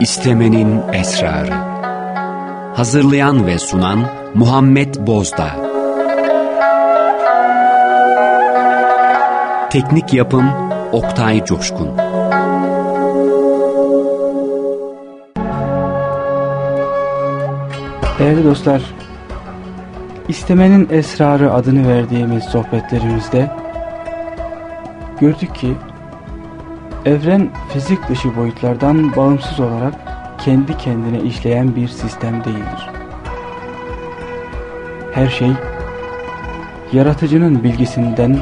İstemenin Esrarı. Hazırlayan ve sunan Muhammed Bozda Teknik Yapım Oktay Coşkun. Değerli dostlar, İstemenin Esrarı adını verdiğimiz sohbetlerimizde gördük ki evren fizik dışı boyutlardan bağımsız olarak kendi kendine işleyen bir sistem değildir. Her şey yaratıcının bilgisinden,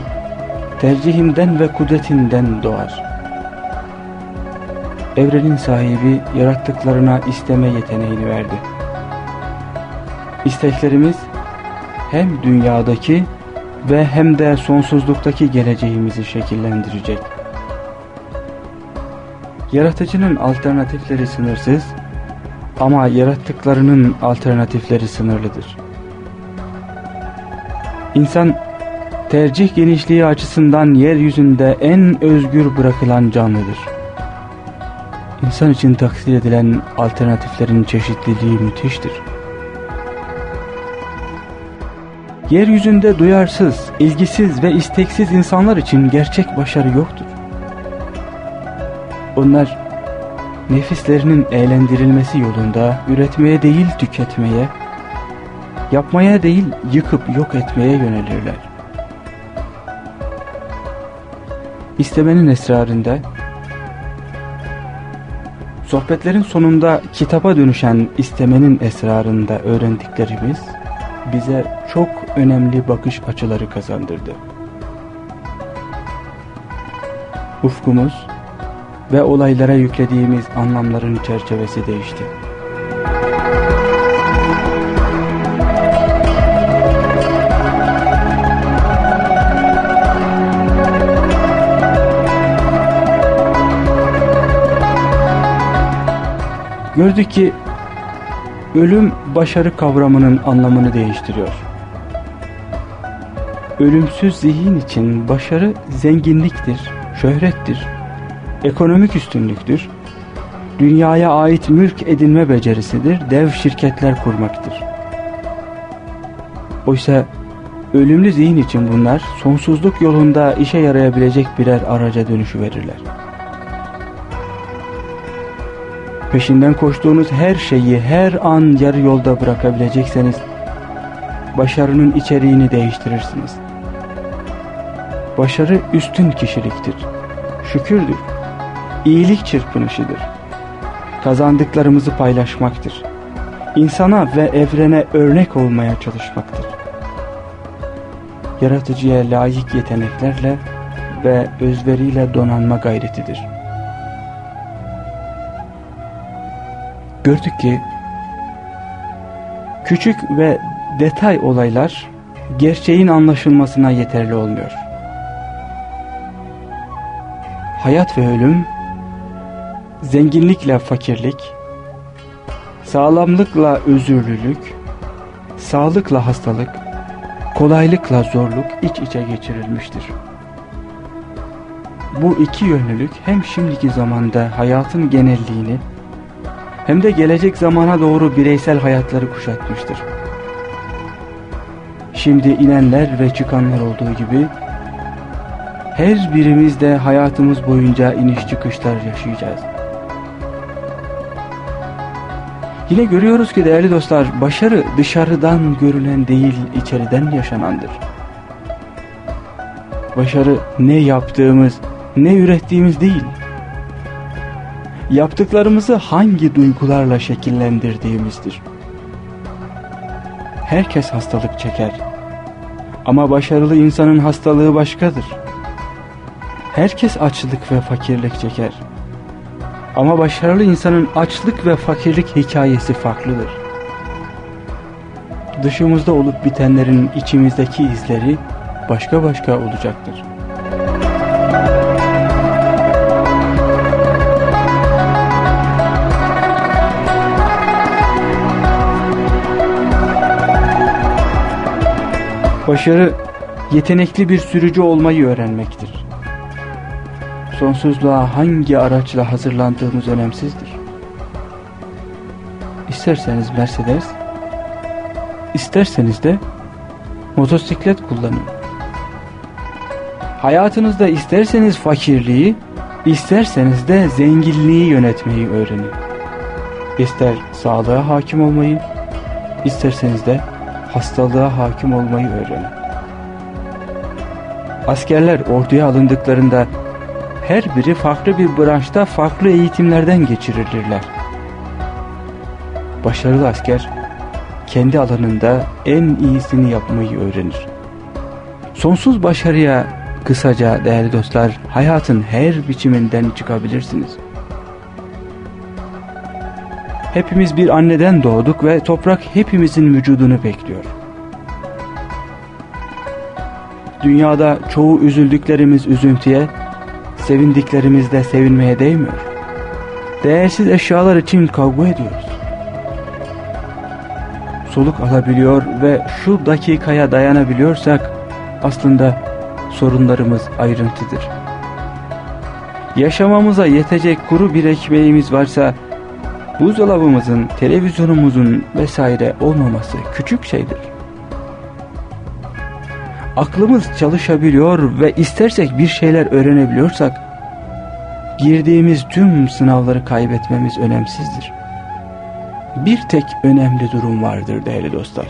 tercihinden ve kudretinden doğar. Evrenin sahibi yarattıklarına isteme yeteneğini verdi. İsteklerimiz hem dünyadaki ve hem de sonsuzluktaki geleceğimizi şekillendirecek. Yaratıcının alternatifleri sınırsız ama yarattıklarının alternatifleri sınırlıdır. İnsan tercih genişliği açısından yeryüzünde en özgür bırakılan canlıdır. İnsan için takdir edilen alternatiflerin çeşitliliği müthiştir. Yeryüzünde duyarsız, ilgisiz ve isteksiz insanlar için gerçek başarı yoktur. Onlar nefislerinin eğlendirilmesi yolunda üretmeye değil tüketmeye, yapmaya değil yıkıp yok etmeye yönelirler. İstemenin esrarında, sohbetlerin sonunda kitaba dönüşen istemenin esrarında öğrendiklerimiz, bize çok önemli bakış açıları kazandırdı. Ufkumuz ve olaylara yüklediğimiz anlamların çerçevesi değişti. Gördük ki ölüm başarı kavramının anlamını değiştiriyor. Ölümsüz zihin için başarı zenginliktir, şöhrettir, ekonomik üstünlüktür, dünyaya ait mülk edinme becerisidir, dev şirketler kurmaktır. Oysa ölümlü zihin için bunlar sonsuzluk yolunda işe yarayabilecek birer araca dönüşü verirler. Peşinden koştuğunuz her şeyi her an yarı yolda bırakabilecekseniz başarının içeriğini değiştirirsiniz. Başarı üstün kişiliktir, şükürdür, iyilik çırpınışıdır. Kazandıklarımızı paylaşmaktır. İnsana ve evrene örnek olmaya çalışmaktır. Yaratıcıya layık yeteneklerle ve özveriyle donanma gayretidir. Gördük ki küçük ve detay olaylar gerçeğin anlaşılmasına yeterli olmuyor. Hayat ve ölüm, zenginlikle fakirlik, sağlamlıkla özürlülük, sağlıkla hastalık, kolaylıkla zorluk iç içe geçirilmiştir. Bu iki yönlülük hem şimdiki zamanda hayatın genelliğini hem de gelecek zamana doğru bireysel hayatları kuşatmıştır. Şimdi inenler ve çıkanlar olduğu gibi her birimiz de hayatımız boyunca iniş çıkışlar yaşayacağız. Yine görüyoruz ki değerli dostlar başarı dışarıdan görülen değil içeriden yaşanandır. Başarı ne yaptığımız ne ürettiğimiz değil. Yaptıklarımızı hangi duygularla şekillendirdiğimizdir. Herkes hastalık çeker. Ama başarılı insanın hastalığı başkadır. Herkes açlık ve fakirlik çeker. Ama başarılı insanın açlık ve fakirlik hikayesi farklıdır. Dışımızda olup bitenlerin içimizdeki izleri başka başka olacaktır. Başarı yetenekli bir sürücü olmayı öğrenmektir. sonsuzluğa hangi araçla hazırlandığımız önemsizdir. İsterseniz Mercedes, isterseniz de motosiklet kullanın. Hayatınızda isterseniz fakirliği, isterseniz de zenginliği yönetmeyi öğrenin. İster sağlığa hakim olmayı, isterseniz de hastalığa hakim olmayı öğrenin. Askerler orduya alındıklarında her biri farklı bir branşta farklı eğitimlerden geçirilirler. Başarılı asker kendi alanında en iyisini yapmayı öğrenir. Sonsuz başarıya kısaca değerli dostlar hayatın her biçiminden çıkabilirsiniz. Hepimiz bir anneden doğduk ve toprak hepimizin vücudunu bekliyor. Dünyada çoğu üzüldüklerimiz üzüntüye, sevindiklerimiz de sevinmeye değmiyor. Değersiz eşyalar için kavga ediyoruz. Soluk alabiliyor ve şu dakikaya dayanabiliyorsak aslında sorunlarımız ayrıntıdır. Yaşamamıza yetecek kuru bir ekmeğimiz varsa buzdolabımızın, televizyonumuzun vesaire olmaması küçük şeydir. Aklımız çalışabiliyor ve istersek bir şeyler öğrenebiliyorsak girdiğimiz tüm sınavları kaybetmemiz önemsizdir. Bir tek önemli durum vardır değerli dostlar.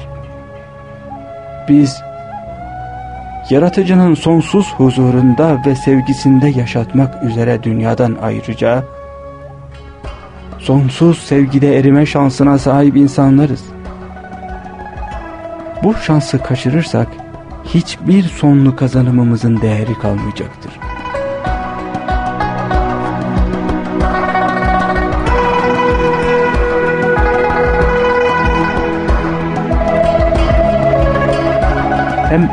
Biz yaratıcının sonsuz huzurunda ve sevgisinde yaşatmak üzere dünyadan ayrıca sonsuz sevgide erime şansına sahip insanlarız. Bu şansı kaçırırsak hiçbir sonlu kazanımımızın değeri kalmayacaktır. Hem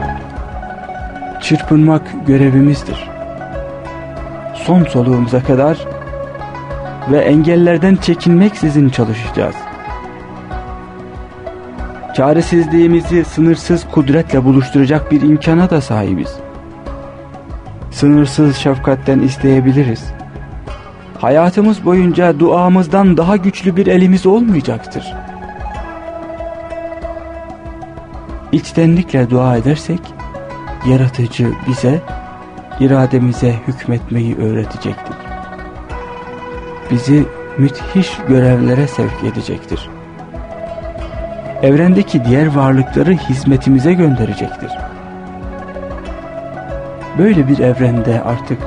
çırpınmak görevimizdir. Son soluğumuza kadar ve engellerden çekinmeksizin çalışacağız. Çaresizliğimizi sınırsız kudretle buluşturacak bir imkana da sahibiz. Sınırsız şefkatten isteyebiliriz. Hayatımız boyunca duamızdan daha güçlü bir elimiz olmayacaktır. İçtenlikle dua edersek, yaratıcı bize, irademize hükmetmeyi öğretecektir bizi müthiş görevlere sevk edecektir. Evrendeki diğer varlıkları hizmetimize gönderecektir. Böyle bir evrende artık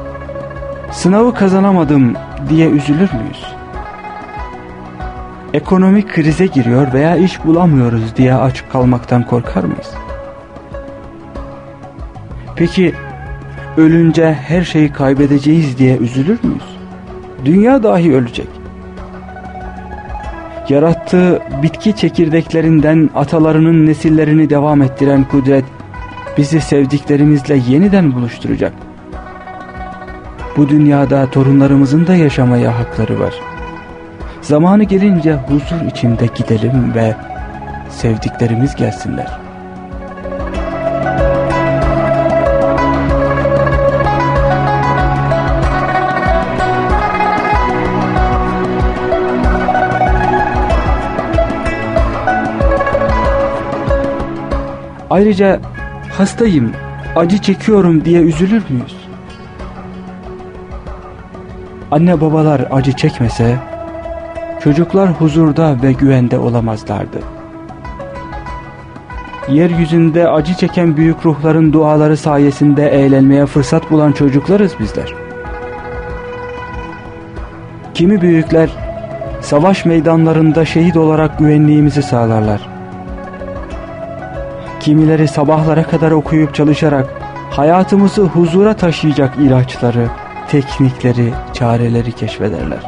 sınavı kazanamadım diye üzülür müyüz? Ekonomik krize giriyor veya iş bulamıyoruz diye aç kalmaktan korkar mıyız? Peki ölünce her şeyi kaybedeceğiz diye üzülür müyüz? Dünya dahi ölecek. Yarattığı bitki çekirdeklerinden atalarının nesillerini devam ettiren kudret bizi sevdiklerimizle yeniden buluşturacak. Bu dünyada torunlarımızın da yaşamaya hakları var. Zamanı gelince huzur içinde gidelim ve sevdiklerimiz gelsinler. Ayrıca hastayım, acı çekiyorum diye üzülür müyüz? Anne babalar acı çekmese, çocuklar huzurda ve güvende olamazlardı. Yeryüzünde acı çeken büyük ruhların duaları sayesinde eğlenmeye fırsat bulan çocuklarız bizler. Kimi büyükler savaş meydanlarında şehit olarak güvenliğimizi sağlarlar. Kimileri sabahlara kadar okuyup çalışarak hayatımızı huzura taşıyacak ilaçları, teknikleri, çareleri keşfederler.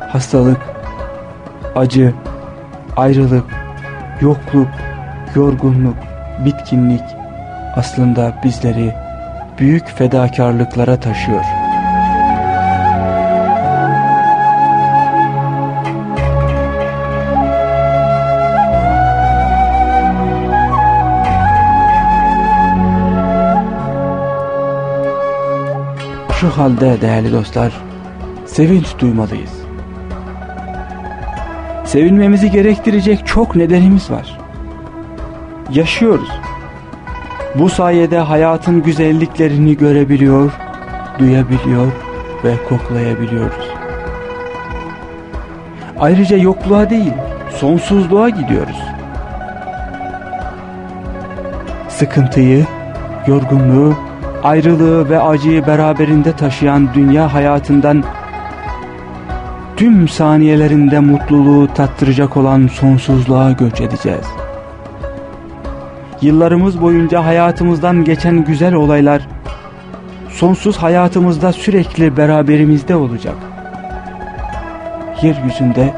Hastalık, acı, ayrılık, yokluk, yorgunluk, bitkinlik aslında bizleri büyük fedakarlıklara taşıyor. Şu halde değerli dostlar, sevinç duymalıyız. Sevinmemizi gerektirecek çok nedenimiz var. Yaşıyoruz. Bu sayede hayatın güzelliklerini görebiliyor, duyabiliyor ve koklayabiliyoruz. Ayrıca yokluğa değil, sonsuzluğa gidiyoruz. Sıkıntıyı, yorgunluğu, ayrılığı ve acıyı beraberinde taşıyan dünya hayatından tüm saniyelerinde mutluluğu tattıracak olan sonsuzluğa göç edeceğiz. Yıllarımız boyunca hayatımızdan geçen güzel olaylar sonsuz hayatımızda sürekli beraberimizde olacak. Yeryüzünde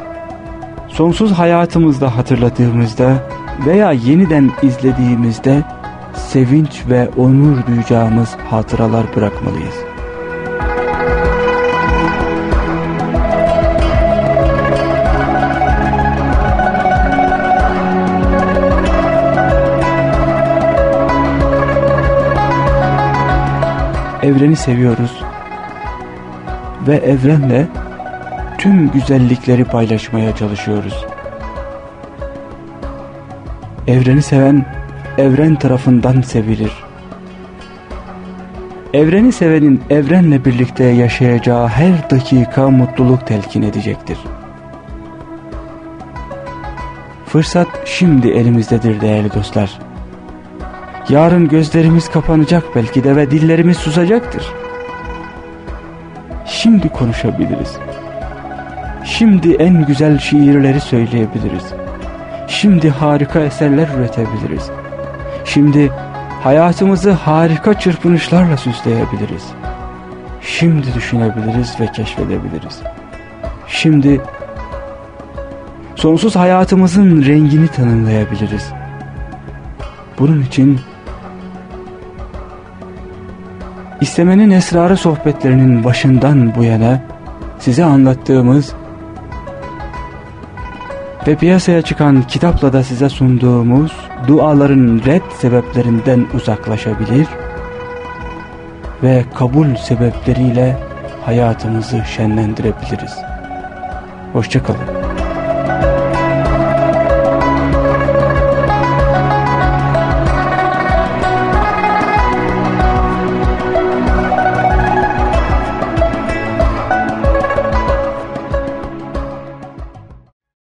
sonsuz hayatımızda hatırladığımızda veya yeniden izlediğimizde sevinç ve onur duyacağımız hatıralar bırakmalıyız. Evreni seviyoruz ve evrenle tüm güzellikleri paylaşmaya çalışıyoruz. Evreni seven evren tarafından sevilir. Evreni sevenin evrenle birlikte yaşayacağı her dakika mutluluk telkin edecektir. Fırsat şimdi elimizdedir değerli dostlar. Yarın gözlerimiz kapanacak belki de ve dillerimiz susacaktır. Şimdi konuşabiliriz. Şimdi en güzel şiirleri söyleyebiliriz. Şimdi harika eserler üretebiliriz. Şimdi hayatımızı harika çırpınışlarla süsleyebiliriz. Şimdi düşünebiliriz ve keşfedebiliriz. Şimdi sonsuz hayatımızın rengini tanımlayabiliriz. Bunun için istemenin esrarı sohbetlerinin başından bu yana size anlattığımız ve piyasaya çıkan kitapla da size sunduğumuz duaların red sebeplerinden uzaklaşabilir ve kabul sebepleriyle hayatımızı şenlendirebiliriz. Hoşçakalın.